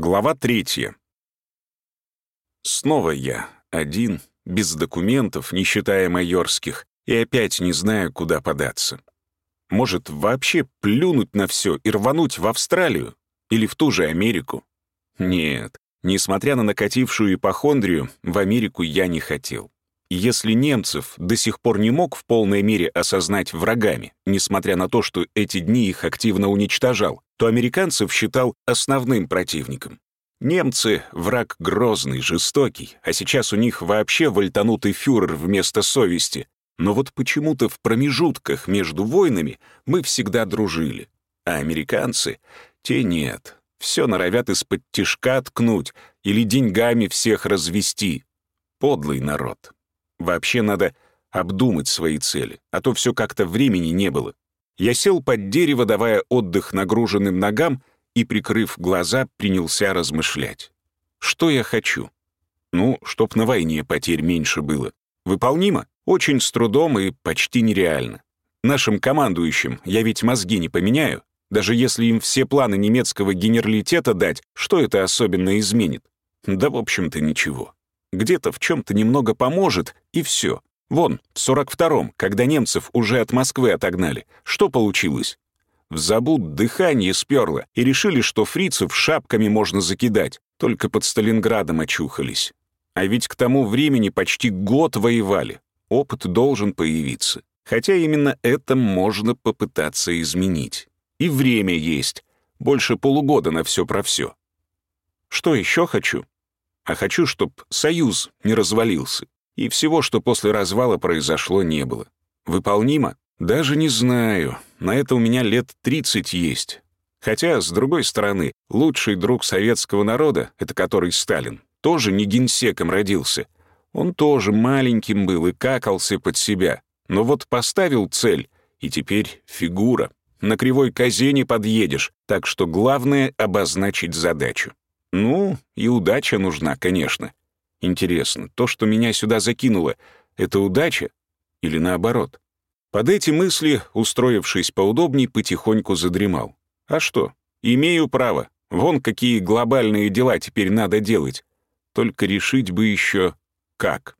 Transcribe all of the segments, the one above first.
Глава третья. Снова я, один, без документов, не считая майорских, и опять не знаю, куда податься. Может, вообще плюнуть на все и рвануть в Австралию? Или в ту же Америку? Нет, несмотря на накатившую ипохондрию, в Америку я не хотел. Если немцев до сих пор не мог в полной мере осознать врагами, несмотря на то, что эти дни их активно уничтожал, то американцев считал основным противником. Немцы — враг грозный, жестокий, а сейчас у них вообще вольтанутый фюрер вместо совести. Но вот почему-то в промежутках между войнами мы всегда дружили. А американцы — те нет. Все норовят из-под тишка ткнуть или деньгами всех развести. Подлый народ. Вообще надо обдумать свои цели, а то все как-то времени не было. Я сел под дерево, давая отдых нагруженным ногам, и, прикрыв глаза, принялся размышлять. Что я хочу? Ну, чтоб на войне потерь меньше было. Выполнимо? Очень с трудом и почти нереально. Нашим командующим я ведь мозги не поменяю. Даже если им все планы немецкого генералитета дать, что это особенно изменит? Да, в общем-то, ничего где-то в чем-то немного поможет, и все. Вон, в 42-м, когда немцев уже от Москвы отогнали, что получилось? В забуд дыхание сперло, и решили, что фрицев шапками можно закидать, только под Сталинградом очухались. А ведь к тому времени почти год воевали. Опыт должен появиться. Хотя именно это можно попытаться изменить. И время есть. Больше полугода на все про все. Что еще хочу? а хочу, чтобы союз не развалился, и всего, что после развала произошло, не было. Выполнимо? Даже не знаю. На это у меня лет 30 есть. Хотя, с другой стороны, лучший друг советского народа, это который Сталин, тоже не генсеком родился. Он тоже маленьким был и какался под себя. Но вот поставил цель, и теперь фигура. На кривой козе не подъедешь, так что главное — обозначить задачу. Ну, и удача нужна, конечно. Интересно, то, что меня сюда закинуло, это удача или наоборот? Под эти мысли, устроившись поудобней, потихоньку задремал. А что? Имею право. Вон какие глобальные дела теперь надо делать. Только решить бы еще как.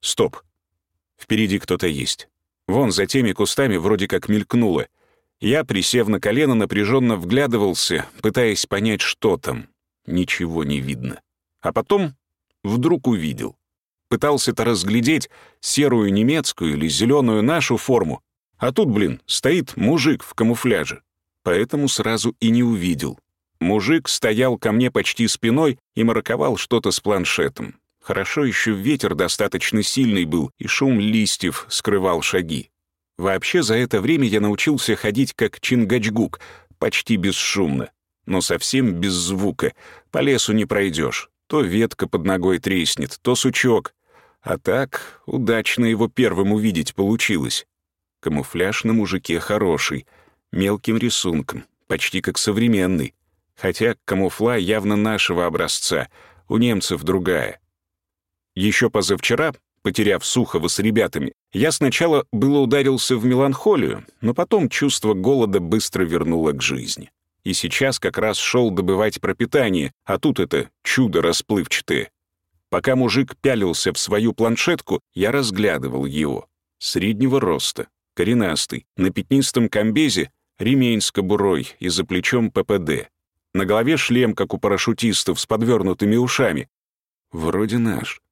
Стоп. Впереди кто-то есть. Вон за теми кустами вроде как мелькнуло — я, присев на колено, напряженно вглядывался, пытаясь понять, что там. Ничего не видно. А потом вдруг увидел. Пытался-то разглядеть серую немецкую или зеленую нашу форму. А тут, блин, стоит мужик в камуфляже. Поэтому сразу и не увидел. Мужик стоял ко мне почти спиной и мараковал что-то с планшетом. Хорошо еще ветер достаточно сильный был, и шум листьев скрывал шаги. Вообще за это время я научился ходить как Чингачгук, почти бесшумно, но совсем без звука. По лесу не пройдешь. То ветка под ногой треснет, то сучок. А так удачно его первым увидеть получилось. Камуфляж на мужике хороший, мелким рисунком, почти как современный. Хотя камуфла явно нашего образца, у немцев другая. Еще позавчера Потеряв Сухова с ребятами, я сначала было ударился в меланхолию, но потом чувство голода быстро вернуло к жизни. И сейчас как раз шел добывать пропитание, а тут это чудо расплывчатое. Пока мужик пялился в свою планшетку, я разглядывал его. Среднего роста, коренастый, на пятнистом комбезе, ремень с кобурой и за плечом ППД. На голове шлем, как у парашютистов, с подвернутыми ушами. Вроде наш.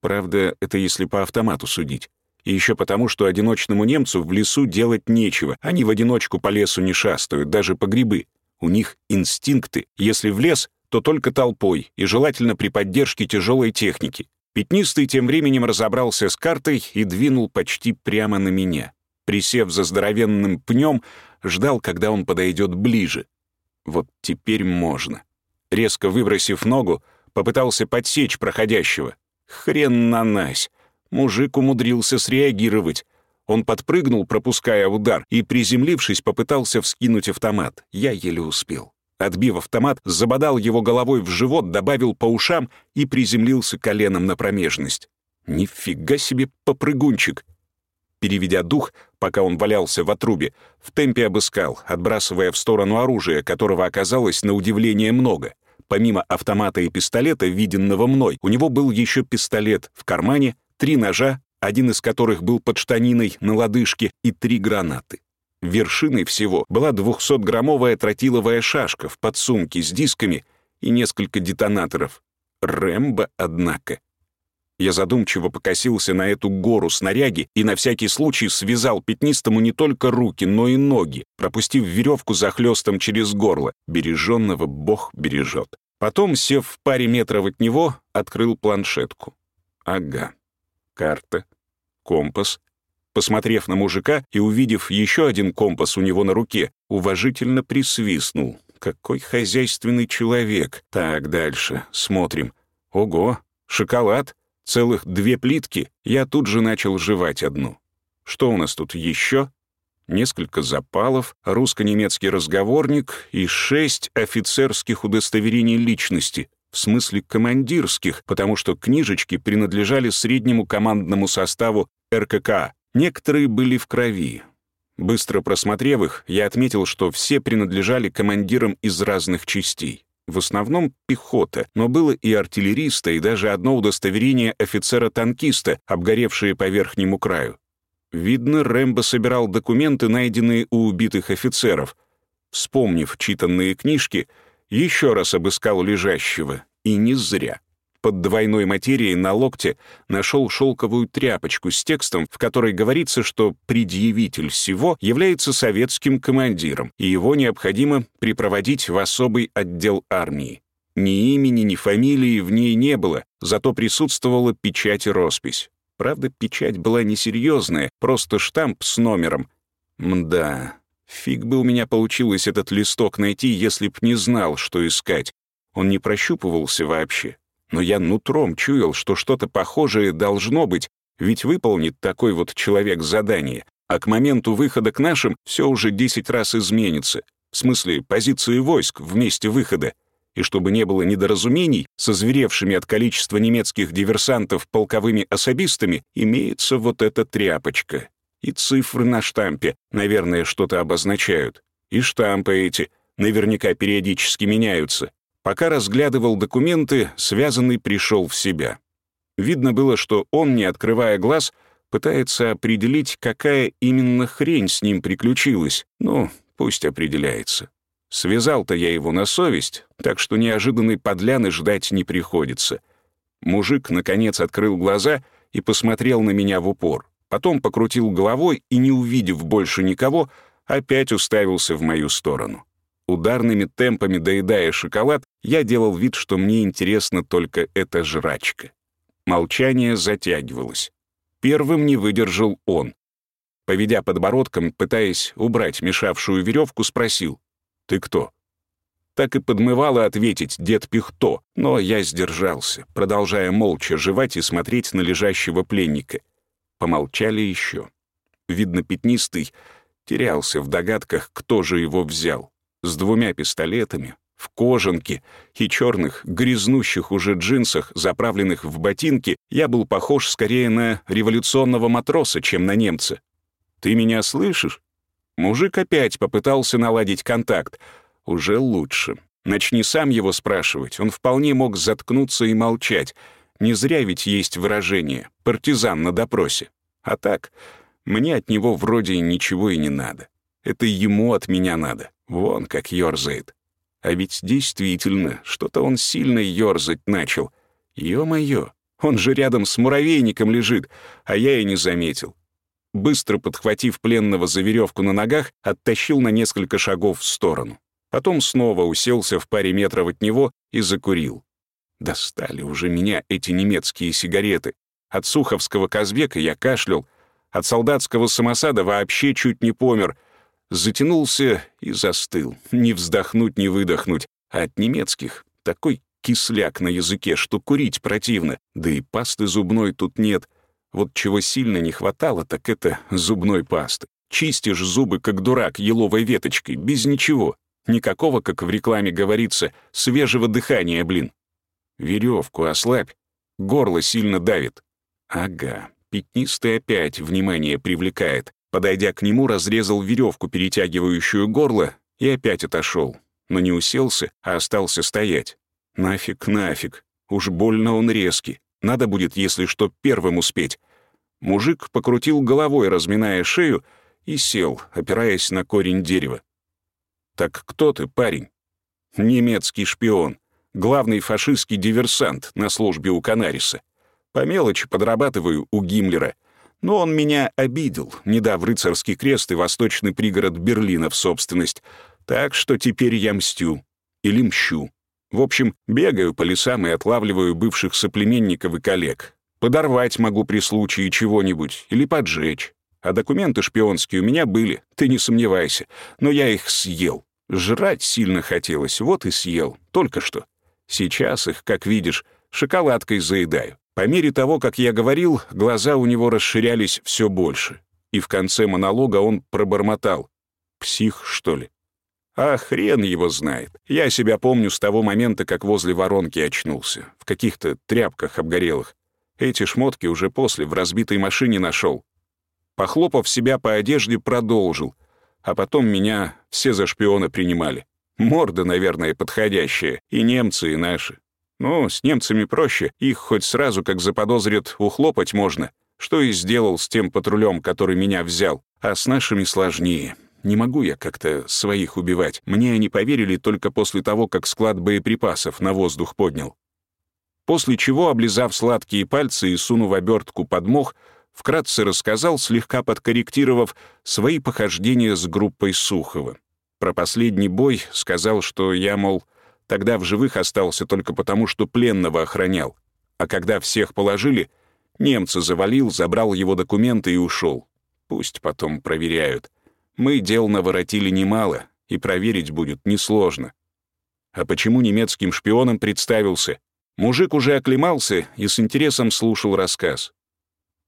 Правда, это если по автомату судить. И еще потому, что одиночному немцу в лесу делать нечего. Они в одиночку по лесу не шастают, даже по грибы. У них инстинкты. Если в лес, то только толпой, и желательно при поддержке тяжелой техники. Пятнистый тем временем разобрался с картой и двинул почти прямо на меня. Присев за здоровенным пнем, ждал, когда он подойдет ближе. Вот теперь можно. Резко выбросив ногу, попытался подсечь проходящего. Хрен на нас. Мужик умудрился среагировать. Он подпрыгнул, пропуская удар, и, приземлившись, попытался вскинуть автомат. Я еле успел. Отбив автомат, забодал его головой в живот, добавил по ушам и приземлился коленом на промежность. Нифига себе попрыгунчик. Переведя дух, пока он валялся в отрубе, в темпе обыскал, отбрасывая в сторону оружия, которого оказалось на удивление много. Помимо автомата и пистолета, виденного мной, у него был еще пистолет в кармане, три ножа, один из которых был под штаниной на лодыжке, и три гранаты. Вершиной всего была 200-граммовая тротиловая шашка в подсумке с дисками и несколько детонаторов. Рэмбо, однако. Я задумчиво покосился на эту гору снаряги и на всякий случай связал пятнистому не только руки, но и ноги, пропустив веревку захлестом через горло. Береженного Бог бережет. Потом, сев в паре метров от него, открыл планшетку. Ага. Карта. Компас. Посмотрев на мужика и увидев еще один компас у него на руке, уважительно присвистнул. Какой хозяйственный человек. Так, дальше. Смотрим. Ого, шоколад. Целых две плитки. Я тут же начал жевать одну. Что у нас тут еще? несколько запалов, русско-немецкий разговорник и шесть офицерских удостоверений личности, в смысле командирских, потому что книжечки принадлежали среднему командному составу РКК. Некоторые были в крови. Быстро просмотрев их, я отметил, что все принадлежали командирам из разных частей. В основном пехота, но было и артиллериста, и даже одно удостоверение офицера-танкиста, обгоревшее по верхнему краю. Видно, Рэмбо собирал документы, найденные у убитых офицеров. Вспомнив читанные книжки, еще раз обыскал лежащего, и не зря. Под двойной материей на локте нашел шелковую тряпочку с текстом, в которой говорится, что предъявитель всего является советским командиром, и его необходимо припроводить в особый отдел армии. Ни имени, ни фамилии в ней не было, зато присутствовала печать и роспись. Правда, печать была несерьезная, просто штамп с номером. Мда, фиг бы у меня получилось этот листок найти, если б не знал, что искать. Он не прощупывался вообще. Но я нутром чуял, что что-то похожее должно быть, ведь выполнит такой вот человек задание, а к моменту выхода к нашим все уже десять раз изменится. В смысле, позиции войск в месте выхода и чтобы не было недоразумений, со зверевшими от количества немецких диверсантов полковыми особистами имеется вот эта тряпочка. И цифры на штампе, наверное, что-то обозначают. И штампы эти наверняка периодически меняются. Пока разглядывал документы, связанный пришел в себя. Видно было, что он, не открывая глаз, пытается определить, какая именно хрень с ним приключилась. Ну, пусть определяется. Связал-то я его на совесть, так что неожиданной подляны ждать не приходится. Мужик, наконец, открыл глаза и посмотрел на меня в упор. Потом покрутил головой и, не увидев больше никого, опять уставился в мою сторону. Ударными темпами доедая шоколад, я делал вид, что мне интересна только эта жрачка. Молчание затягивалось. Первым не выдержал он. Поведя подбородком, пытаясь убрать мешавшую веревку, спросил. «Ты кто?» Так и подмывало ответить «дед Пихто», но я сдержался, продолжая молча жевать и смотреть на лежащего пленника. Помолчали еще. Видно, пятнистый терялся в догадках, кто же его взял. С двумя пистолетами, в кожанке и черных, грязнущих уже джинсах, заправленных в ботинки, я был похож скорее на революционного матроса, чем на немца. «Ты меня слышишь?» Мужик опять попытался наладить контакт. Уже лучше. Начни сам его спрашивать, он вполне мог заткнуться и молчать. Не зря ведь есть выражение «партизан на допросе». А так, мне от него вроде ничего и не надо. Это ему от меня надо. Вон как ёрзает. А ведь действительно, что-то он сильно ёрзать начал. Ё-моё, он же рядом с муравейником лежит, а я и не заметил быстро подхватив пленного за веревку на ногах, оттащил на несколько шагов в сторону. Потом снова уселся в паре метров от него и закурил. Достали уже меня эти немецкие сигареты. От суховского Казбека я кашлял, от солдатского самосада вообще чуть не помер. Затянулся и застыл, не вздохнуть, не выдохнуть. А от немецких такой кисляк на языке, что курить противно, да и пасты зубной тут нет — вот чего сильно не хватало, так это зубной пасты. Чистишь зубы, как дурак, еловой веточкой, без ничего. Никакого, как в рекламе говорится, свежего дыхания, блин. Веревку ослабь. Горло сильно давит. Ага, Пятнистый опять внимание привлекает. Подойдя к нему, разрезал веревку, перетягивающую горло, и опять отошел. Но не уселся, а остался стоять. Нафиг, нафиг. Уж больно он резкий. Надо будет, если что, первым успеть. Мужик покрутил головой, разминая шею, и сел, опираясь на корень дерева. «Так кто ты, парень?» «Немецкий шпион. Главный фашистский диверсант на службе у Канариса. По мелочи подрабатываю у Гиммлера. Но он меня обидел, не дав рыцарский крест и восточный пригород Берлина в собственность. Так что теперь я мстю. Или мщу. В общем, бегаю по лесам и отлавливаю бывших соплеменников и коллег. Подорвать могу при случае чего-нибудь или поджечь. А документы шпионские у меня были, ты не сомневайся. Но я их съел. Жрать сильно хотелось, вот и съел. Только что. Сейчас их, как видишь, шоколадкой заедаю. По мере того, как я говорил, глаза у него расширялись все больше. И в конце монолога он пробормотал. «Псих, что ли?» А хрен его знает. Я себя помню с того момента, как возле воронки очнулся. В каких-то тряпках обгорелых. Эти шмотки уже после в разбитой машине нашел. Похлопав себя по одежде, продолжил. А потом меня все за шпиона принимали. Морда, наверное, подходящая. И немцы, и наши. Ну, с немцами проще, их хоть сразу, как заподозрят, ухлопать можно, что и сделал с тем патрулем, который меня взял, а с нашими сложнее. Не могу я как-то своих убивать. Мне они поверили только после того, как склад боеприпасов на воздух поднял. После чего, облизав сладкие пальцы и сунув обертку под мох, вкратце рассказал, слегка подкорректировав, свои похождения с группой Сухова. Про последний бой сказал, что я, мол, Тогда в живых остался только потому, что пленного охранял. А когда всех положили, немца завалил, забрал его документы и ушел. Пусть потом проверяют. Мы дел наворотили немало, и проверить будет несложно. А почему немецким шпионом представился? Мужик уже оклемался и с интересом слушал рассказ.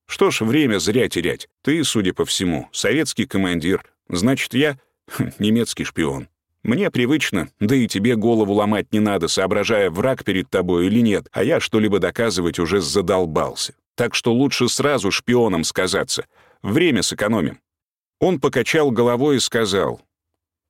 Что ж, время зря терять. Ты, судя по всему, советский командир. Значит, я немецкий шпион. Мне привычно, да и тебе голову ломать не надо, соображая, враг перед тобой или нет, а я что-либо доказывать уже задолбался. Так что лучше сразу шпионом сказаться. Время сэкономим». Он покачал головой и сказал,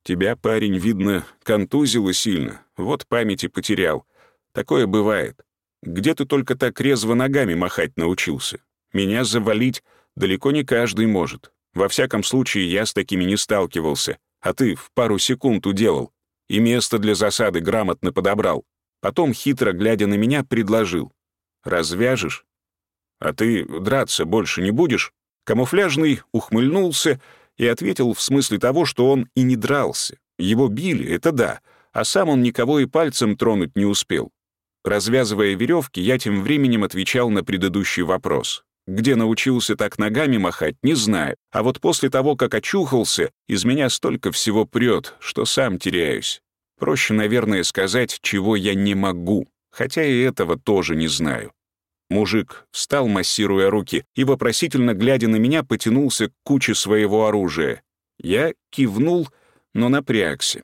«Тебя, парень, видно, контузило сильно, вот памяти потерял. Такое бывает. Где ты только так резво ногами махать научился? Меня завалить далеко не каждый может. Во всяком случае, я с такими не сталкивался а ты в пару секунд уделал и место для засады грамотно подобрал. Потом, хитро глядя на меня, предложил. «Развяжешь? А ты драться больше не будешь?» Камуфляжный ухмыльнулся и ответил в смысле того, что он и не дрался. Его били, это да, а сам он никого и пальцем тронуть не успел. Развязывая веревки, я тем временем отвечал на предыдущий вопрос. Где научился так ногами махать, не знаю. А вот после того, как очухался, из меня столько всего прет, что сам теряюсь. Проще, наверное, сказать, чего я не могу, хотя и этого тоже не знаю. Мужик встал, массируя руки, и, вопросительно глядя на меня, потянулся к куче своего оружия. Я кивнул, но напрягся.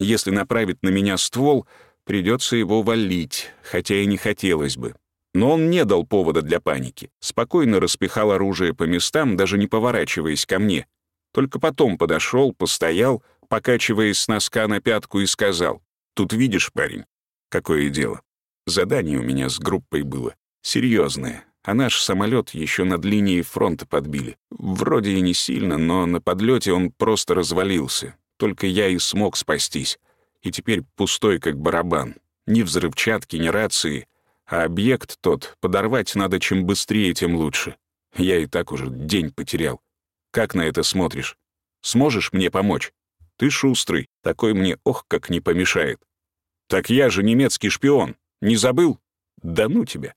Если направить на меня ствол, придется его валить, хотя и не хотелось бы. Но он не дал повода для паники. Спокойно распихал оружие по местам, даже не поворачиваясь ко мне. Только потом подошел, постоял, покачиваясь с носка на пятку и сказал, «Тут видишь, парень, какое дело. Задание у меня с группой было. Серьезное. А наш самолет еще над линией фронта подбили. Вроде и не сильно, но на подлете он просто развалился. Только я и смог спастись. И теперь пустой, как барабан. Ни взрывчатки, ни рации — а объект тот подорвать надо чем быстрее, тем лучше. Я и так уже день потерял. Как на это смотришь? Сможешь мне помочь? Ты шустрый, такой мне ох как не помешает. Так я же немецкий шпион. Не забыл? Да ну тебя.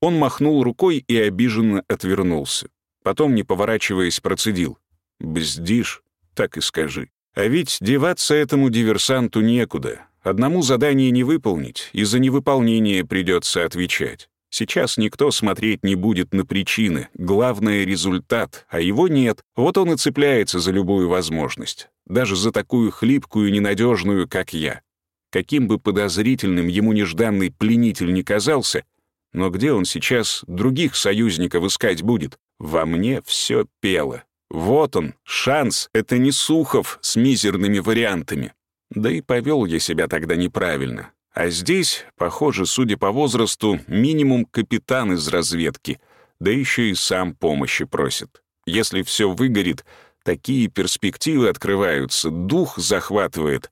Он махнул рукой и обиженно отвернулся. Потом, не поворачиваясь, процедил. «Бздишь, так и скажи. А ведь деваться этому диверсанту некуда. Одному задание не выполнить, и за невыполнение придется отвечать. Сейчас никто смотреть не будет на причины, главное — результат, а его нет, вот он и цепляется за любую возможность, даже за такую хлипкую и ненадежную, как я. Каким бы подозрительным ему нежданный пленитель ни казался, Но где он сейчас других союзников искать будет? Во мне все пело. Вот он, шанс, это не Сухов с мизерными вариантами. Да и повел я себя тогда неправильно. А здесь, похоже, судя по возрасту, минимум капитан из разведки, да еще и сам помощи просит. Если все выгорит, такие перспективы открываются, дух захватывает.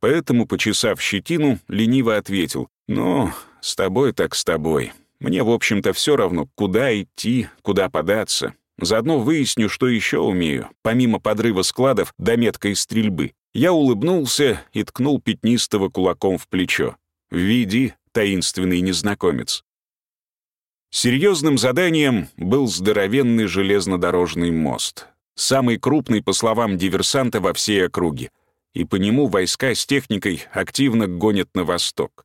Поэтому, почесав щетину, лениво ответил, «Ну, с тобой так с тобой. Мне, в общем-то, все равно, куда идти, куда податься. Заодно выясню, что еще умею, помимо подрыва складов до меткой стрельбы. Я улыбнулся и ткнул пятнистого кулаком в плечо. «Веди, таинственный незнакомец». Серьезным заданием был здоровенный железнодорожный мост. Самый крупный, по словам диверсанта, во всей округе. И по нему войска с техникой активно гонят на восток.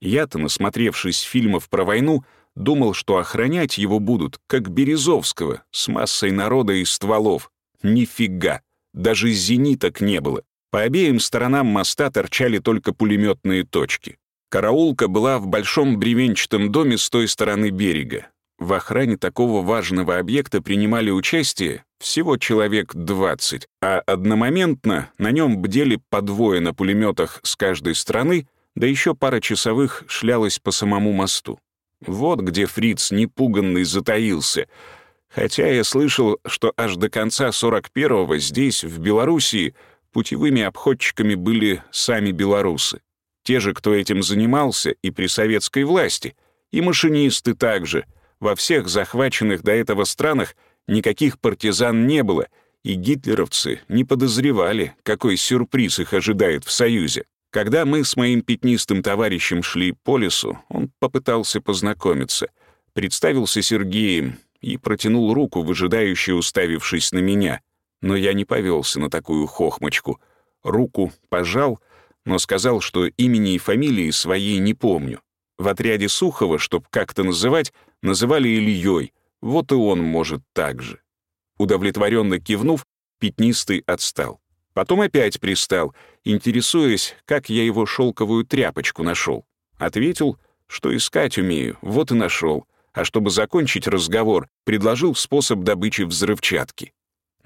Я-то, насмотревшись фильмов про войну, думал, что охранять его будут, как Березовского, с массой народа и стволов. Нифига, даже зениток не было. По обеим сторонам моста торчали только пулеметные точки. Караулка была в большом бревенчатом доме с той стороны берега. В охране такого важного объекта принимали участие всего человек 20, а одномоментно на нем бдели по двое на пулеметах с каждой стороны, да еще пара часовых шлялась по самому мосту. Вот где фриц непуганный затаился. Хотя я слышал, что аж до конца 41-го здесь, в Белоруссии, путевыми обходчиками были сами белорусы. Те же, кто этим занимался и при советской власти, и машинисты также. Во всех захваченных до этого странах никаких партизан не было, и гитлеровцы не подозревали, какой сюрприз их ожидает в Союзе. Когда мы с моим пятнистым товарищем шли по лесу, он попытался познакомиться, представился Сергеем и протянул руку, выжидающе уставившись на меня но я не повелся на такую хохмочку. Руку пожал, но сказал, что имени и фамилии своей не помню. В отряде Сухова, чтоб как-то называть, называли Ильей, вот и он может так же. Удовлетворенно кивнув, пятнистый отстал. Потом опять пристал, интересуясь, как я его шелковую тряпочку нашел. Ответил, что искать умею, вот и нашел. А чтобы закончить разговор, предложил способ добычи взрывчатки.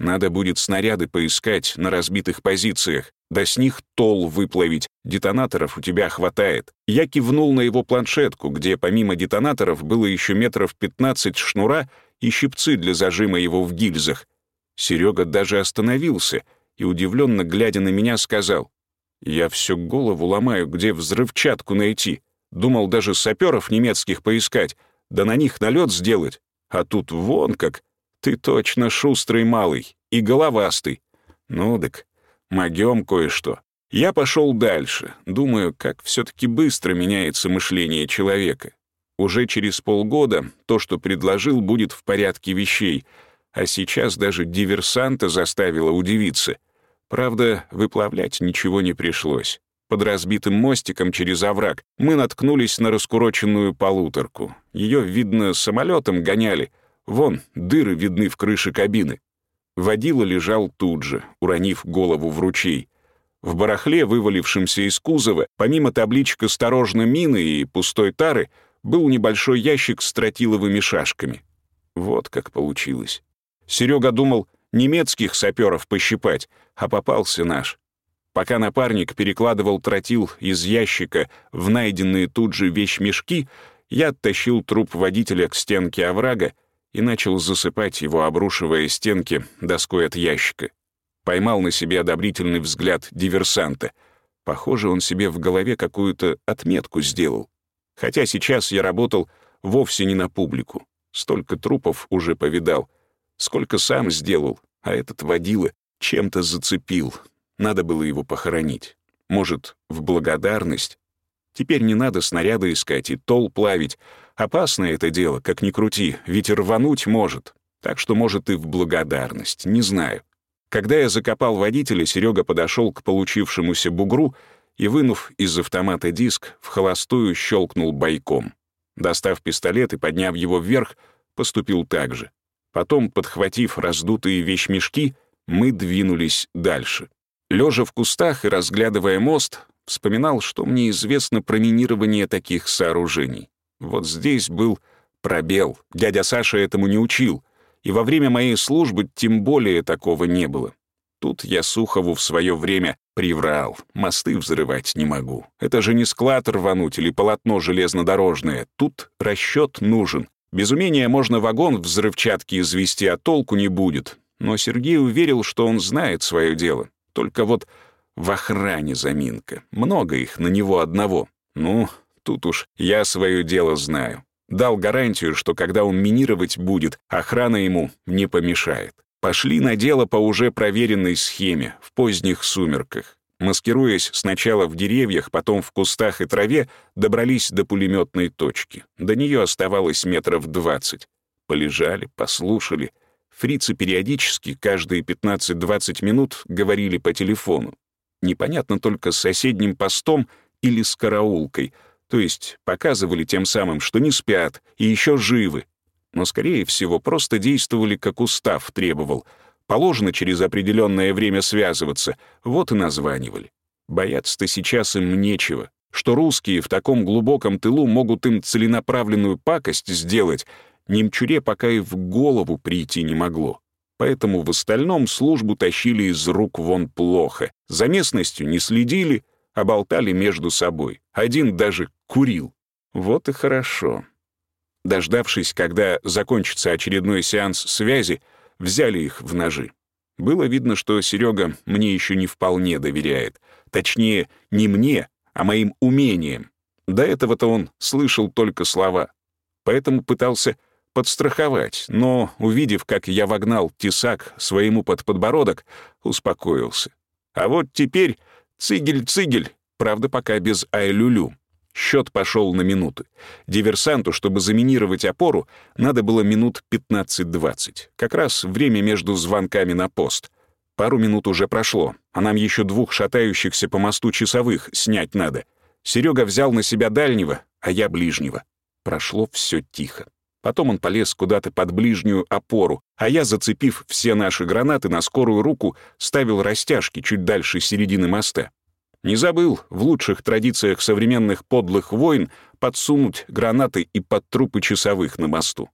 Надо будет снаряды поискать на разбитых позициях, да с них тол выплавить. Детонаторов у тебя хватает. Я кивнул на его планшетку, где помимо детонаторов было еще метров 15 шнура и щипцы для зажима его в гильзах. Серега даже остановился и, удивленно глядя на меня, сказал, «Я всю голову ломаю, где взрывчатку найти. Думал даже саперов немецких поискать, да на них налет сделать. А тут вон как, ты точно шустрый малый и головастый. Ну так, могем кое-что. Я пошел дальше, думаю, как все-таки быстро меняется мышление человека. Уже через полгода то, что предложил, будет в порядке вещей, а сейчас даже диверсанта заставило удивиться. Правда, выплавлять ничего не пришлось. Под разбитым мостиком через овраг мы наткнулись на раскуроченную полуторку. Ее, видно, самолетом гоняли — Вон, дыры видны в крыше кабины. Водила лежал тут же, уронив голову в ручей. В барахле, вывалившемся из кузова, помимо табличек «Осторожно, мины» и пустой тары, был небольшой ящик с тротиловыми шашками. Вот как получилось. Серега думал немецких саперов пощипать, а попался наш. Пока напарник перекладывал тротил из ящика в найденные тут же вещмешки, я оттащил труп водителя к стенке оврага и начал засыпать его, обрушивая стенки доской от ящика. Поймал на себе одобрительный взгляд диверсанта. Похоже, он себе в голове какую-то отметку сделал. Хотя сейчас я работал вовсе не на публику. Столько трупов уже повидал. Сколько сам сделал, а этот водила чем-то зацепил. Надо было его похоронить. Может, в благодарность? Теперь не надо снаряды искать и тол плавить, Опасное это дело, как ни крути, ведь рвануть может. Так что, может, и в благодарность, не знаю. Когда я закопал водителя, Серега подошел к получившемуся бугру и, вынув из автомата диск, в холостую щелкнул бойком. Достав пистолет и подняв его вверх, поступил так же. Потом, подхватив раздутые вещмешки, мы двинулись дальше. Лежа в кустах и разглядывая мост, вспоминал, что мне известно про минирование таких сооружений. Вот здесь был пробел. Дядя Саша этому не учил. И во время моей службы тем более такого не было. Тут я Сухову в свое время приврал. Мосты взрывать не могу. Это же не склад рвануть или полотно железнодорожное. Тут расчет нужен. Без умения можно вагон взрывчатки извести, а толку не будет. Но Сергей уверил, что он знает свое дело. Только вот в охране заминка. Много их на него одного. Ну, тут уж я свое дело знаю. Дал гарантию, что когда он минировать будет, охрана ему не помешает. Пошли на дело по уже проверенной схеме, в поздних сумерках. Маскируясь сначала в деревьях, потом в кустах и траве, добрались до пулеметной точки. До нее оставалось метров двадцать. Полежали, послушали. Фрицы периодически, каждые 15-20 минут, говорили по телефону. Непонятно только с соседним постом или с караулкой, то есть показывали тем самым, что не спят и еще живы. Но, скорее всего, просто действовали, как устав требовал. Положено через определенное время связываться, вот и названивали. Бояться-то сейчас им нечего. Что русские в таком глубоком тылу могут им целенаправленную пакость сделать, немчуре пока и в голову прийти не могло поэтому в остальном службу тащили из рук вон плохо. За местностью не следили, а болтали между собой. Один даже курил. Вот и хорошо. Дождавшись, когда закончится очередной сеанс связи, взяли их в ножи. Было видно, что Серега мне еще не вполне доверяет. Точнее, не мне, а моим умениям. До этого-то он слышал только слова. Поэтому пытался подстраховать, но, увидев, как я вогнал тесак своему под подбородок, успокоился. А вот теперь цигель-цигель, правда, пока без ай-лю-лю. Счет пошел на минуты. Диверсанту, чтобы заминировать опору, надо было минут 15-20. Как раз время между звонками на пост. Пару минут уже прошло, а нам еще двух шатающихся по мосту часовых снять надо. Серега взял на себя дальнего, а я ближнего. Прошло все тихо. Потом он полез куда-то под ближнюю опору, а я, зацепив все наши гранаты на скорую руку, ставил растяжки чуть дальше середины моста. Не забыл в лучших традициях современных подлых войн подсунуть гранаты и под трупы часовых на мосту.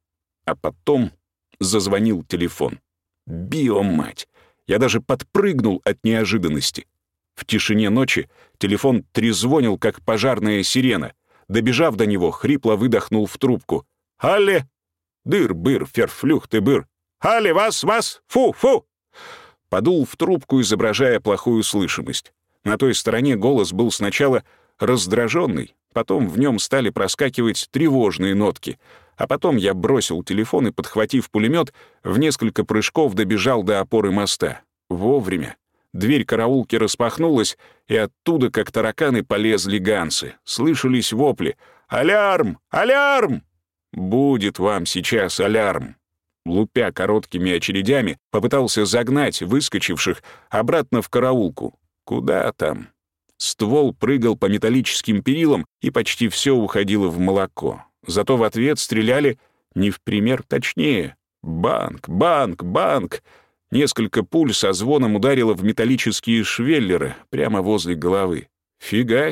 А потом зазвонил телефон. Биомать! Я даже подпрыгнул от неожиданности. В тишине ночи телефон трезвонил, как пожарная сирена. Добежав до него, хрипло выдохнул в трубку. Халли! Дыр-быр, ферфлюх ты быр! Халли, вас, вас! Фу-фу!» Подул в трубку, изображая плохую слышимость. На той стороне голос был сначала раздраженный, потом в нем стали проскакивать тревожные нотки, а потом я бросил телефон и, подхватив пулемет, в несколько прыжков добежал до опоры моста. Вовремя. Дверь караулки распахнулась, и оттуда, как тараканы, полезли ганцы. Слышались вопли. «Алярм! Алярм!» «Будет вам сейчас алярм!» Лупя короткими очередями, попытался загнать выскочивших обратно в караулку. Куда там? Ствол прыгал по металлическим перилам, и почти все уходило в молоко. Зато в ответ стреляли не в пример точнее. Банк, банк, банк. Несколько пуль со звоном ударило в металлические швеллеры прямо возле головы. Фига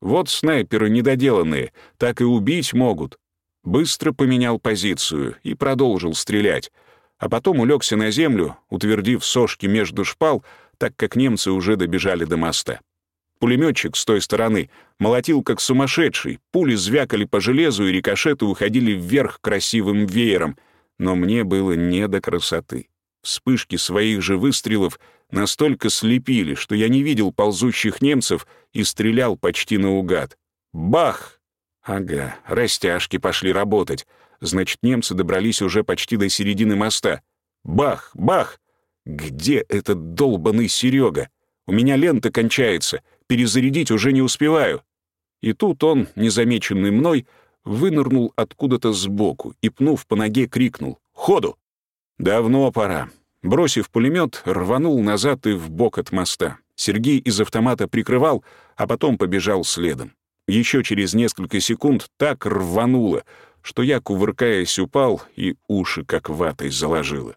вот снайперы недоделанные, так и убить могут быстро поменял позицию и продолжил стрелять, а потом улегся на землю, утвердив сошки между шпал, так как немцы уже добежали до моста. Пулеметчик с той стороны молотил как сумасшедший, пули звякали по железу и рикошеты уходили вверх красивым веером, но мне было не до красоты. Вспышки своих же выстрелов настолько слепили, что я не видел ползущих немцев и стрелял почти наугад. Бах! Ага, растяжки пошли работать. Значит, немцы добрались уже почти до середины моста. Бах, бах! Где этот долбанный Серега? У меня лента кончается, перезарядить уже не успеваю. И тут он, незамеченный мной, вынырнул откуда-то сбоку и, пнув по ноге, крикнул «Ходу!». Давно пора. Бросив пулемет, рванул назад и в бок от моста. Сергей из автомата прикрывал, а потом побежал следом. Еще через несколько секунд так рвануло, что я, кувыркаясь, упал и уши как ватой заложило.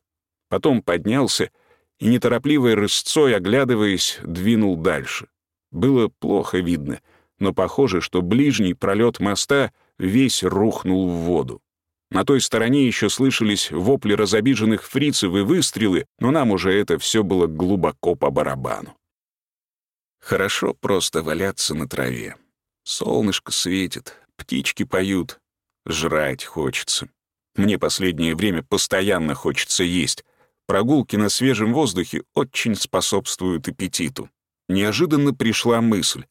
Потом поднялся и, неторопливой рысцой, оглядываясь, двинул дальше. Было плохо видно, но похоже, что ближний пролет моста весь рухнул в воду. На той стороне еще слышались вопли разобиженных фрицев и выстрелы, но нам уже это все было глубоко по барабану. Хорошо просто валяться на траве. Солнышко светит, птички поют, жрать хочется. Мне последнее время постоянно хочется есть. Прогулки на свежем воздухе очень способствуют аппетиту. Неожиданно пришла мысль,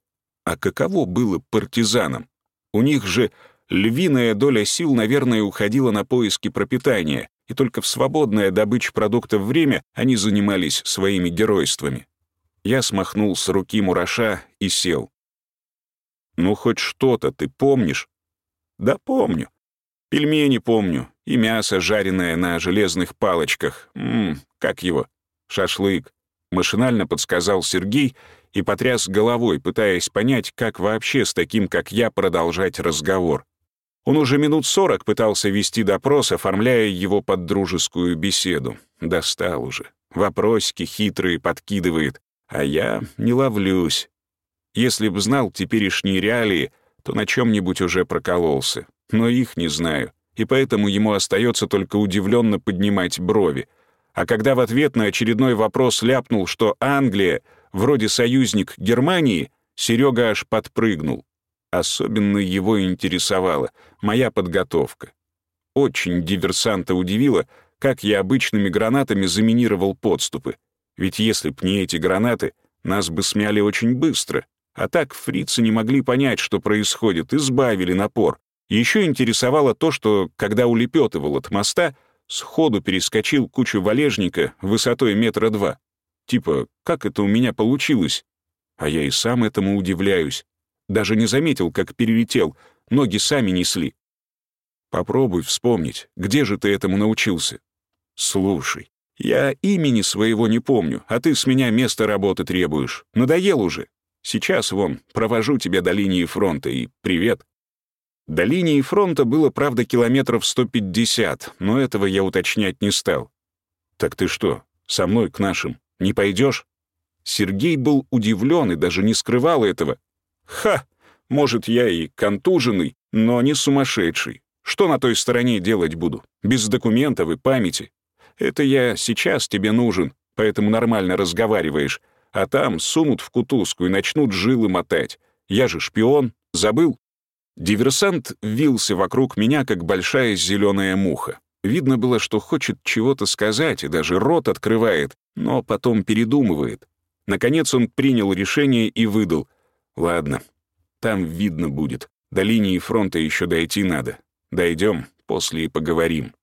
а каково было партизанам? У них же львиная доля сил, наверное, уходила на поиски пропитания, и только в свободное добыче продуктов время они занимались своими геройствами. Я смахнул с руки мураша и сел. «Ну, хоть что-то ты помнишь?» «Да помню. Пельмени помню, и мясо, жареное на железных палочках. Ммм, как его? Шашлык. Машинально подсказал Сергей и потряс головой, пытаясь понять, как вообще с таким, как я, продолжать разговор. Он уже минут сорок пытался вести допрос, оформляя его под дружескую беседу. Достал уже. Вопросики хитрые подкидывает, а я не ловлюсь. Если б знал теперешние реалии, то на чем-нибудь уже прокололся. Но их не знаю и поэтому ему остается только удивленно поднимать брови. А когда в ответ на очередной вопрос ляпнул, что Англия вроде союзник Германии, Серега аж подпрыгнул. Особенно его интересовала моя подготовка. Очень диверсанта удивило, как я обычными гранатами заминировал подступы. Ведь если б не эти гранаты, нас бы смяли очень быстро. А так фрицы не могли понять, что происходит, и сбавили напор. Еще интересовало то, что, когда улепетывал от моста, сходу перескочил кучу валежника высотой метра два. Типа, как это у меня получилось? А я и сам этому удивляюсь. Даже не заметил, как перелетел, ноги сами несли. Попробуй вспомнить, где же ты этому научился? Слушай, я имени своего не помню, а ты с меня место работы требуешь. Надоел уже. Сейчас, вон, провожу тебя до линии фронта и привет. До линии фронта было, правда, километров 150, но этого я уточнять не стал. «Так ты что, со мной к нашим не пойдешь?» Сергей был удивлен и даже не скрывал этого. «Ха! Может, я и контуженный, но не сумасшедший. Что на той стороне делать буду? Без документов и памяти. Это я сейчас тебе нужен, поэтому нормально разговариваешь. А там сунут в кутузку и начнут жилы мотать. Я же шпион, забыл?» Диверсант вился вокруг меня, как большая зеленая муха. Видно было, что хочет чего-то сказать и даже рот открывает, но потом передумывает. Наконец он принял решение и выдал. «Ладно, там видно будет. До линии фронта еще дойти надо. Дойдем, после и поговорим».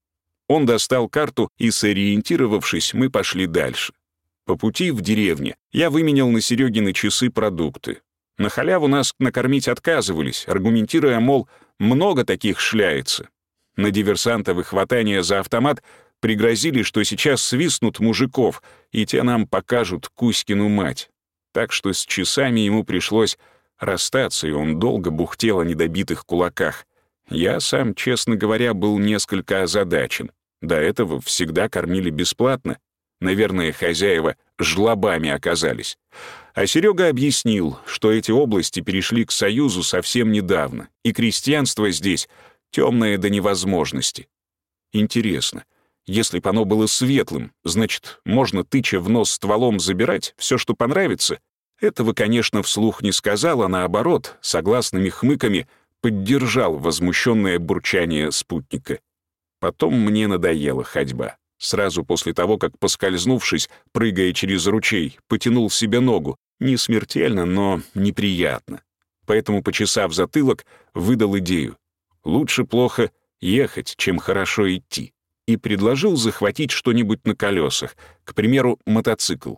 Он достал карту, и, сориентировавшись, мы пошли дальше. По пути в деревне я выменял на Серегины часы продукты. На халяву нас накормить отказывались, аргументируя, мол, много таких шляется. На диверсантовы хватания за автомат пригрозили, что сейчас свистнут мужиков, и те нам покажут Кузькину мать. Так что с часами ему пришлось расстаться, и он долго бухтел о недобитых кулаках. Я сам, честно говоря, был несколько озадачен. До этого всегда кормили бесплатно. Наверное, хозяева жлобами оказались. А Серега объяснил, что эти области перешли к Союзу совсем недавно, и крестьянство здесь темное до невозможности. Интересно, если бы оно было светлым, значит, можно, тыча в нос стволом, забирать все, что понравится? Этого, конечно, вслух не сказал, а наоборот, согласными хмыками, поддержал возмущенное бурчание спутника. Потом мне надоела ходьба. Сразу после того, как, поскользнувшись, прыгая через ручей, потянул себе ногу, не смертельно, но неприятно. Поэтому, почесав затылок, выдал идею. Лучше плохо ехать, чем хорошо идти. И предложил захватить что-нибудь на колесах, к примеру, мотоцикл.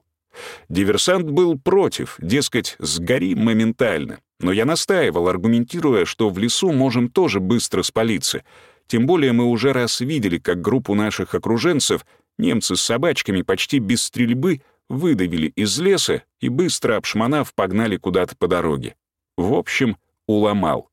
Диверсант был против, дескать, сгори моментально. Но я настаивал, аргументируя, что в лесу можем тоже быстро спалиться. Тем более мы уже раз видели, как группу наших окруженцев немцы с собачками почти без стрельбы выдавили из леса и, быстро обшмонав, погнали куда-то по дороге. В общем, уломал.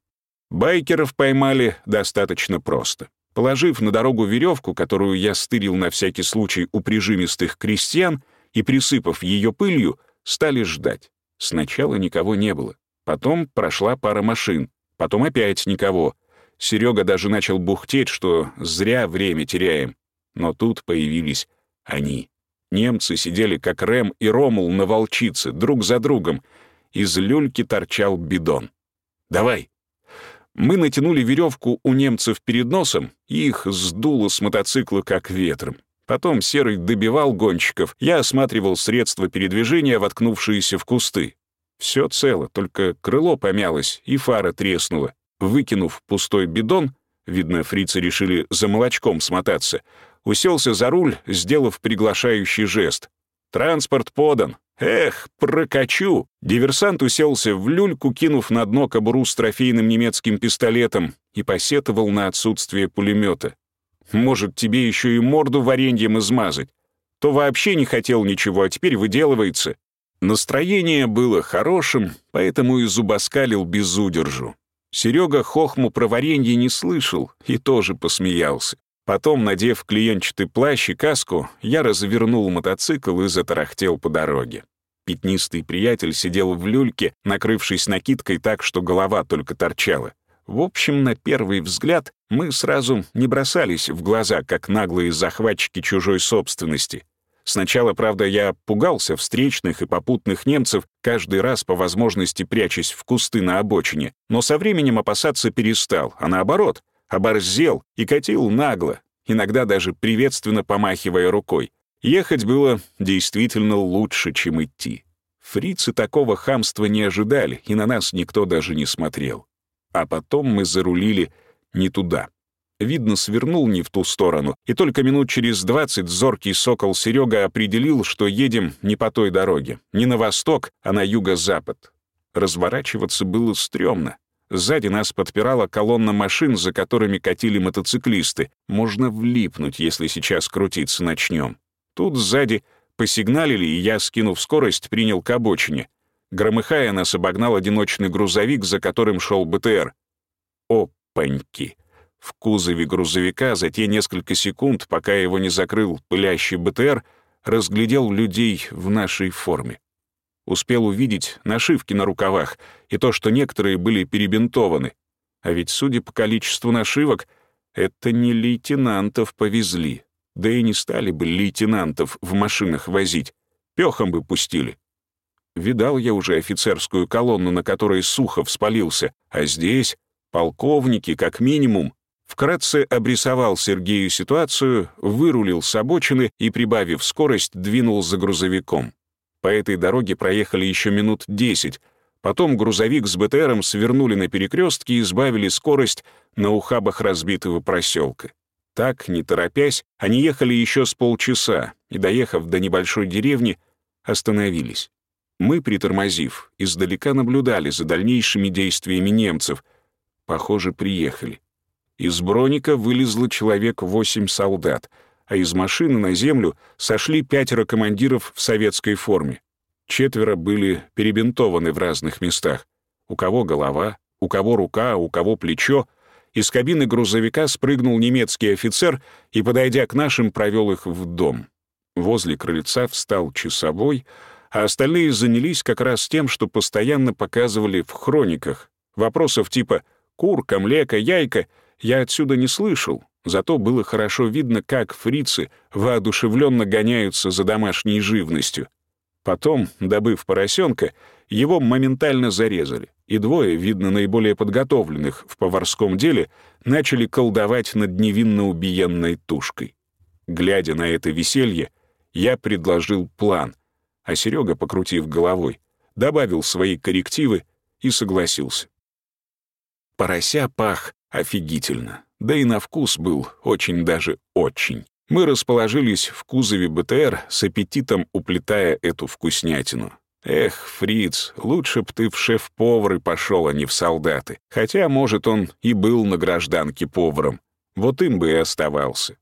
Байкеров поймали достаточно просто. Положив на дорогу веревку, которую я стырил на всякий случай у прижимистых крестьян, и присыпав ее пылью, стали ждать. Сначала никого не было. Потом прошла пара машин. Потом опять никого. Серега даже начал бухтеть, что зря время теряем. Но тут появились они. Немцы сидели, как Рэм и Ромул на волчице, друг за другом. Из люльки торчал бидон. «Давай!» Мы натянули веревку у немцев перед носом, и их сдуло с мотоцикла как ветром. Потом Серый добивал гонщиков, я осматривал средства передвижения, воткнувшиеся в кусты. Все цело, только крыло помялось и фара треснула. Выкинув пустой бидон, видно, фрицы решили за молочком смотаться, уселся за руль, сделав приглашающий жест. «Транспорт подан! Эх, прокачу!» Диверсант уселся в люльку, кинув на дно кобуру с трофейным немецким пистолетом и посетовал на отсутствие пулемета. «Может, тебе еще и морду вареньем измазать? То вообще не хотел ничего, а теперь выделывается». Настроение было хорошим, поэтому и зубоскалил без удержу. Серега хохму про варенье не слышал и тоже посмеялся. Потом, надев клиентчатый плащ и каску, я развернул мотоцикл и затарахтел по дороге. Пятнистый приятель сидел в люльке, накрывшись накидкой так, что голова только торчала. В общем, на первый взгляд мы сразу не бросались в глаза, как наглые захватчики чужой собственности. Сначала, правда, я пугался встречных и попутных немцев, каждый раз по возможности прячась в кусты на обочине, но со временем опасаться перестал, а наоборот, оборзел и катил нагло, иногда даже приветственно помахивая рукой. Ехать было действительно лучше, чем идти. Фрицы такого хамства не ожидали, и на нас никто даже не смотрел. А потом мы зарулили не туда. Видно, свернул не в ту сторону, и только минут через двадцать зоркий сокол Серега определил, что едем не по той дороге, не на восток, а на юго-запад. Разворачиваться было стрёмно. Сзади нас подпирала колонна машин, за которыми катили мотоциклисты. Можно влипнуть, если сейчас крутиться начнем. Тут сзади посигналили, и я, скинув скорость, принял к обочине. Громыхая, нас обогнал одиночный грузовик, за которым шел БТР. Опаньки! В кузове грузовика за те несколько секунд, пока его не закрыл пылящий БТР, разглядел людей в нашей форме. Успел увидеть нашивки на рукавах и то, что некоторые были перебинтованы. А ведь, судя по количеству нашивок, это не лейтенантов повезли. Да и не стали бы лейтенантов в машинах возить. Пёхом бы пустили. Видал я уже офицерскую колонну, на которой Сухов спалился, а здесь полковники, как минимум, Вкратце обрисовал Сергею ситуацию, вырулил с обочины и, прибавив скорость, двинул за грузовиком. По этой дороге проехали еще минут десять. Потом грузовик с БТРом свернули на перекрестке и избавили скорость на ухабах разбитого проселка. Так, не торопясь, они ехали еще с полчаса и, доехав до небольшой деревни, остановились. Мы, притормозив, издалека наблюдали за дальнейшими действиями немцев. Похоже, приехали. Из броника вылезло человек восемь солдат, а из машины на землю сошли пятеро командиров в советской форме. Четверо были перебинтованы в разных местах. У кого голова, у кого рука, у кого плечо. Из кабины грузовика спрыгнул немецкий офицер и, подойдя к нашим, провел их в дом. Возле крыльца встал часовой, а остальные занялись как раз тем, что постоянно показывали в хрониках. Вопросов типа «курка, млека, яйка» я отсюда не слышал, зато было хорошо видно, как фрицы воодушевленно гоняются за домашней живностью. Потом, добыв поросенка, его моментально зарезали, и двое, видно, наиболее подготовленных в поварском деле, начали колдовать над невинно убиенной тушкой. Глядя на это веселье, я предложил план, а Серега, покрутив головой, добавил свои коррективы и согласился. Порося пах офигительно. Да и на вкус был очень даже очень. Мы расположились в кузове БТР с аппетитом уплетая эту вкуснятину. Эх, Фриц, лучше б ты в шеф-повары пошел, а не в солдаты. Хотя, может, он и был на гражданке поваром. Вот им бы и оставался.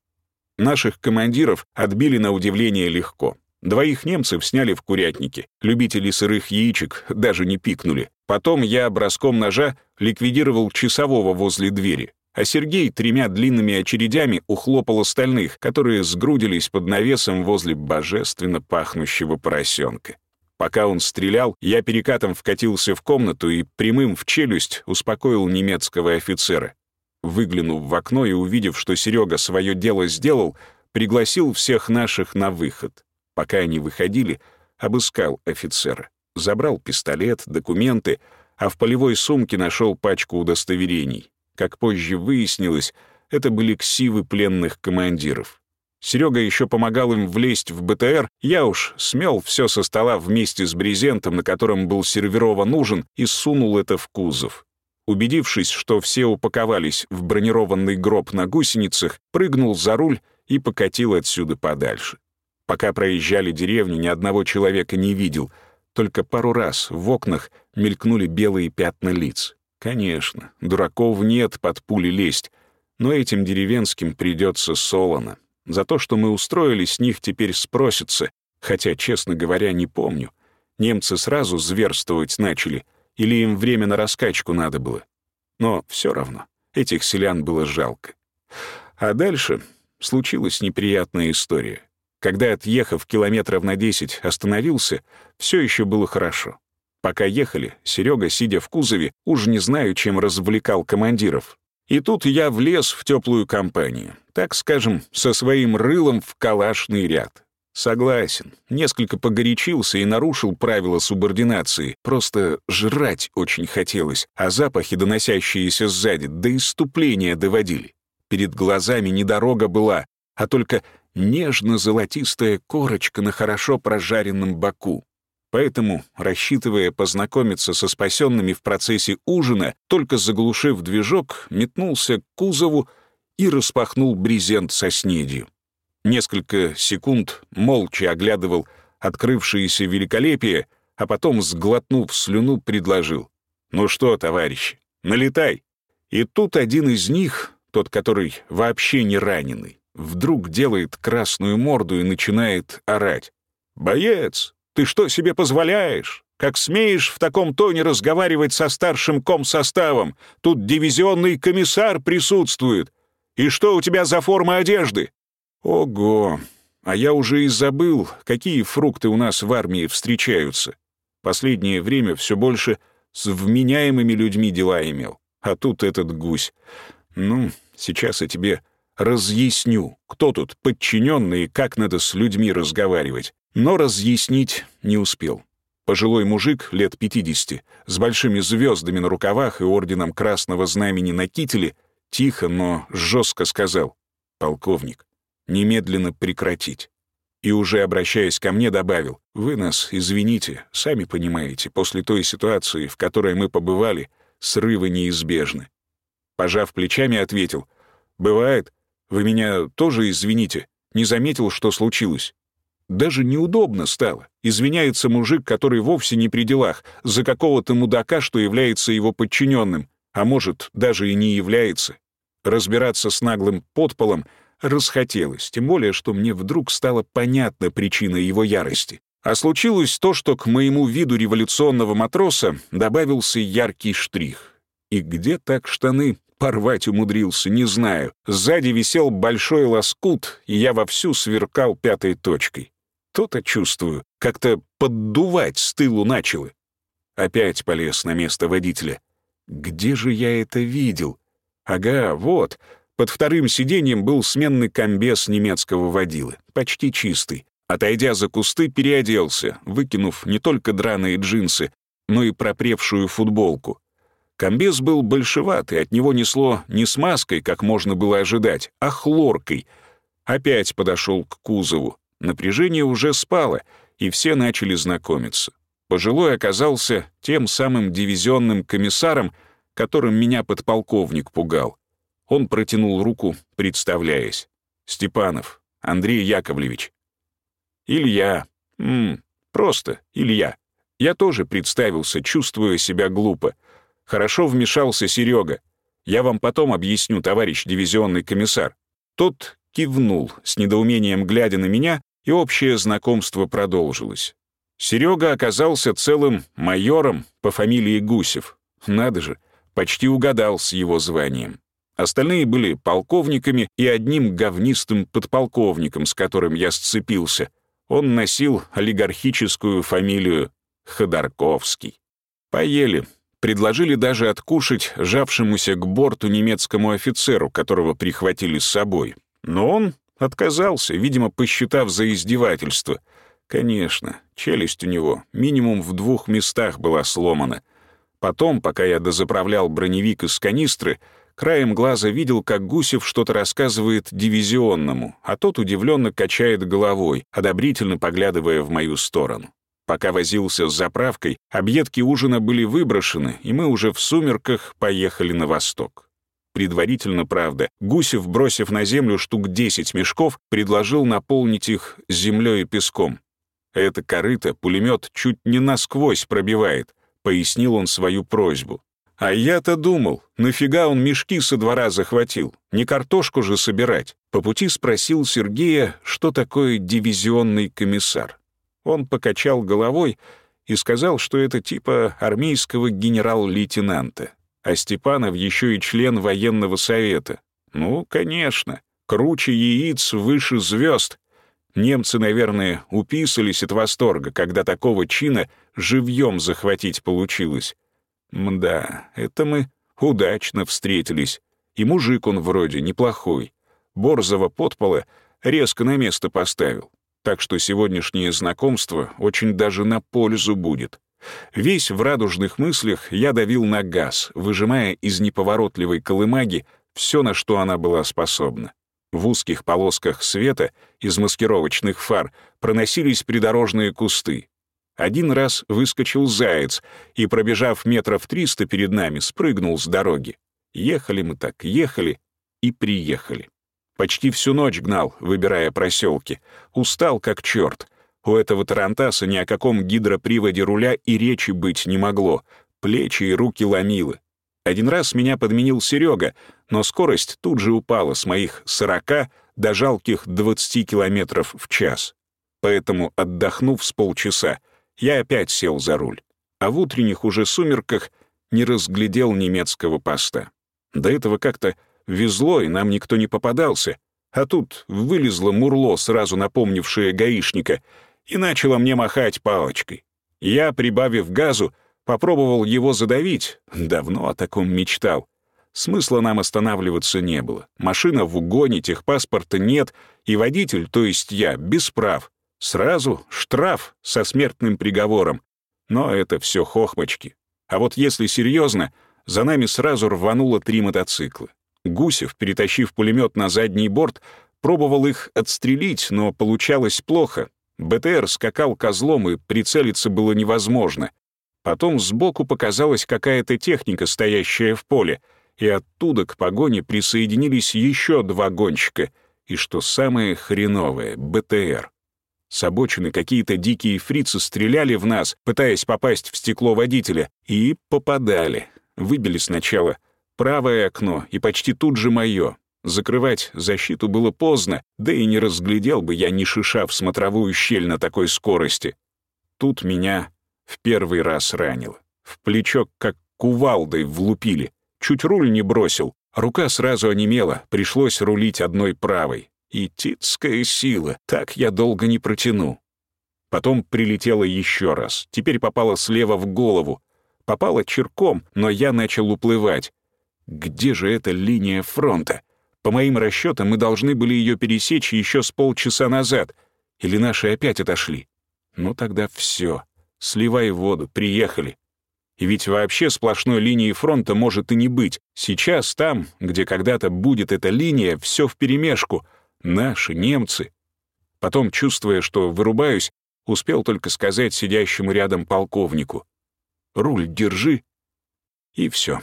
Наших командиров отбили на удивление легко. Двоих немцев сняли в курятнике. Любители сырых яичек даже не пикнули. Потом я броском ножа ликвидировал часового возле двери, а Сергей тремя длинными очередями ухлопал остальных, которые сгрудились под навесом возле божественно пахнущего поросенка. Пока он стрелял, я перекатом вкатился в комнату и прямым в челюсть успокоил немецкого офицера. выглянув в окно и увидев, что Серега свое дело сделал, пригласил всех наших на выход. Пока они выходили, обыскал офицера. Забрал пистолет, документы, а в полевой сумке нашел пачку удостоверений. Как позже выяснилось, это были ксивы пленных командиров. Серега еще помогал им влезть в БТР, я уж смел все со стола вместе с брезентом, на котором был сервирован ужин, и сунул это в кузов. Убедившись, что все упаковались в бронированный гроб на гусеницах, прыгнул за руль и покатил отсюда подальше. Пока проезжали деревню, ни одного человека не видел, только пару раз в окнах мелькнули белые пятна лиц. Конечно, дураков нет под пули лезть, но этим деревенским придется солоно. За то, что мы устроили, с них теперь спросятся, хотя, честно говоря, не помню. Немцы сразу зверствовать начали, или им время на раскачку надо было. Но все равно, этих селян было жалко. А дальше случилась неприятная история. Когда, отъехав километров на десять, остановился, все еще было хорошо. Пока ехали, Серега, сидя в кузове, уж не знаю, чем развлекал командиров. И тут я влез в теплую компанию, так скажем, со своим рылом в калашный ряд. Согласен, несколько погорячился и нарушил правила субординации, просто жрать очень хотелось, а запахи, доносящиеся сзади, до иступления доводили. Перед глазами не дорога была, а только нежно-золотистая корочка на хорошо прожаренном боку. Поэтому, рассчитывая познакомиться со спасенными в процессе ужина, только заглушив движок, метнулся к кузову и распахнул брезент со снедью. Несколько секунд молча оглядывал открывшееся великолепие, а потом, сглотнув слюну, предложил. «Ну что, товарищи, налетай!» И тут один из них, тот, который вообще не раненый, вдруг делает красную морду и начинает орать. «Боец, ты что себе позволяешь? Как смеешь в таком тоне разговаривать со старшим комсоставом? Тут дивизионный комиссар присутствует. И что у тебя за форма одежды?» «Ого! А я уже и забыл, какие фрукты у нас в армии встречаются. Последнее время все больше с вменяемыми людьми дела имел. А тут этот гусь. Ну, сейчас я тебе разъясню, кто тут подчиненный и как надо с людьми разговаривать. Но разъяснить не успел. Пожилой мужик, лет 50, с большими звездами на рукавах и орденом Красного Знамени на кителе, тихо, но жестко сказал «Полковник, немедленно прекратить». И уже обращаясь ко мне, добавил «Вы нас извините, сами понимаете, после той ситуации, в которой мы побывали, срывы неизбежны». Пожав плечами, ответил «Бывает, вы меня тоже извините, не заметил, что случилось». Даже неудобно стало. Извиняется мужик, который вовсе не при делах, за какого-то мудака, что является его подчиненным, а может, даже и не является. Разбираться с наглым подполом расхотелось, тем более, что мне вдруг стала понятна причина его ярости. А случилось то, что к моему виду революционного матроса добавился яркий штрих. И где так штаны порвать умудрился, не знаю. Сзади висел большой лоскут, и я вовсю сверкал пятой точкой. То-то чувствую, как-то поддувать с тылу начало. Опять полез на место водителя. Где же я это видел? Ага, вот. Под вторым сиденьем был сменный комбез немецкого водилы, почти чистый. Отойдя за кусты, переоделся, выкинув не только драные джинсы, но и пропревшую футболку. Комбез был большеватый, от него несло не смазкой, как можно было ожидать, а хлоркой. Опять подошел к кузову. Напряжение уже спало, и все начали знакомиться. Пожилой оказался тем самым дивизионным комиссаром, которым меня подполковник пугал. Он протянул руку, представляясь. «Степанов, Андрей Яковлевич». «Илья. М -м, просто Илья». Я тоже представился, чувствуя себя глупо. Хорошо вмешался Серега. Я вам потом объясню, товарищ дивизионный комиссар. Тот кивнул, с недоумением глядя на меня, и общее знакомство продолжилось. Серега оказался целым майором по фамилии Гусев. Надо же, почти угадал с его званием. Остальные были полковниками и одним говнистым подполковником, с которым я сцепился. Он носил олигархическую фамилию Ходорковский. Поели, Предложили даже откушать жавшемуся к борту немецкому офицеру, которого прихватили с собой. Но он отказался, видимо, посчитав за издевательство. Конечно, челюсть у него минимум в двух местах была сломана. Потом, пока я дозаправлял броневик из канистры, краем глаза видел, как Гусев что-то рассказывает дивизионному, а тот удивленно качает головой, одобрительно поглядывая в мою сторону. Пока возился с заправкой, объедки ужина были выброшены, и мы уже в сумерках поехали на восток. Предварительно, правда, Гусев, бросив на землю штук 10 мешков, предложил наполнить их землей и песком. «Это корыто пулемет чуть не насквозь пробивает», — пояснил он свою просьбу. «А я-то думал, нафига он мешки со двора захватил? Не картошку же собирать?» По пути спросил Сергея, что такое дивизионный комиссар. Он покачал головой и сказал, что это типа армейского генерал-лейтенанта. А Степанов еще и член военного совета. Ну, конечно, круче яиц, выше звезд. Немцы, наверное, уписались от восторга, когда такого чина живьем захватить получилось. Мда, это мы удачно встретились. И мужик он вроде неплохой. Борзого подпола резко на место поставил так что сегодняшнее знакомство очень даже на пользу будет. Весь в радужных мыслях я давил на газ, выжимая из неповоротливой колымаги все, на что она была способна. В узких полосках света из маскировочных фар проносились придорожные кусты. Один раз выскочил заяц и, пробежав метров триста перед нами, спрыгнул с дороги. Ехали мы так, ехали и приехали. Почти всю ночь гнал, выбирая проселки. Устал как черт. У этого тарантаса ни о каком гидроприводе руля и речи быть не могло. Плечи и руки ломило. Один раз меня подменил Серега, но скорость тут же упала с моих 40 до жалких 20 километров в час. Поэтому, отдохнув с полчаса, я опять сел за руль. А в утренних уже сумерках не разглядел немецкого поста. До этого как-то Везло, и нам никто не попадался. А тут вылезло мурло, сразу напомнившее гаишника, и начало мне махать палочкой. Я, прибавив газу, попробовал его задавить. Давно о таком мечтал. Смысла нам останавливаться не было. Машина в угоне, техпаспорта нет, и водитель, то есть я, без прав. Сразу штраф со смертным приговором. Но это все хохмочки. А вот если серьезно, за нами сразу рвануло три мотоцикла. Гусев, перетащив пулемет на задний борт, пробовал их отстрелить, но получалось плохо. БТР скакал козлом, и прицелиться было невозможно. Потом сбоку показалась какая-то техника, стоящая в поле, и оттуда к погоне присоединились еще два гонщика, и, что самое хреновое, БТР. С какие-то дикие фрицы стреляли в нас, пытаясь попасть в стекло водителя, и попадали. Выбили сначала Правое окно и почти тут же мое. Закрывать защиту было поздно, да и не разглядел бы я ни шиша в смотровую щель на такой скорости. Тут меня в первый раз ранило. В плечо как кувалдой влупили. Чуть руль не бросил. Рука сразу онемела, пришлось рулить одной правой. И титская сила, так я долго не протяну. Потом прилетела еще раз. Теперь попала слева в голову. Попала черком, но я начал уплывать. Где же эта линия фронта? По моим расчетам, мы должны были ее пересечь еще с полчаса назад. Или наши опять отошли? Ну тогда все. Сливай воду, приехали. И ведь вообще сплошной линии фронта может и не быть. Сейчас там, где когда-то будет эта линия, все вперемешку. Наши, немцы. Потом, чувствуя, что вырубаюсь, успел только сказать сидящему рядом полковнику. «Руль держи». И все.